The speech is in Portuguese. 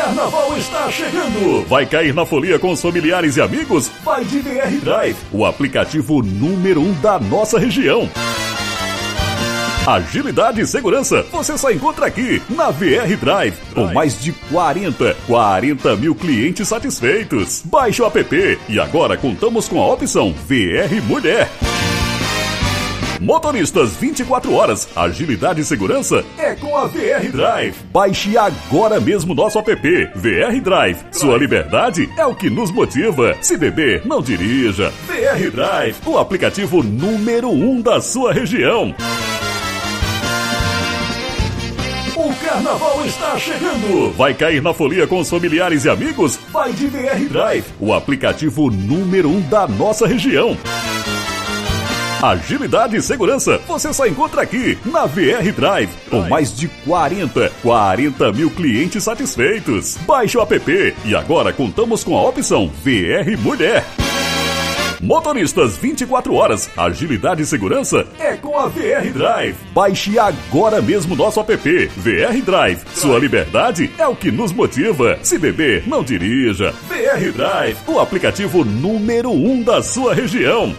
carnaval está chegando! Vai cair na folia com os familiares e amigos? Vai de VR Drive, o aplicativo número um da nossa região. Agilidade e segurança você só encontra aqui na VR Drive, com mais de 40, 40 mil clientes satisfeitos. Baixe o app e agora contamos com a opção VR Mulher. Motoristas 24 horas, agilidade e segurança é com a VR Drive. Baixe agora mesmo nosso app VR Drive. Sua liberdade é o que nos motiva. Se beber, não dirija. VR Drive, o aplicativo número um da sua região. O carnaval está chegando! Vai cair na folia com os familiares e amigos? Vai de VR Drive, o aplicativo número um da nossa região. Agilidade e segurança você só encontra aqui na VR Drive, com mais de 40, 40 mil clientes satisfeitos. Baixe o app e agora contamos com a opção VR Mulher. Motoristas 24 horas, agilidade e segurança é com a VR Drive. Baixe agora mesmo nosso app VR Drive. Sua liberdade é o que nos motiva. Se beber, não dirija. VR Drive, o aplicativo número um da sua região.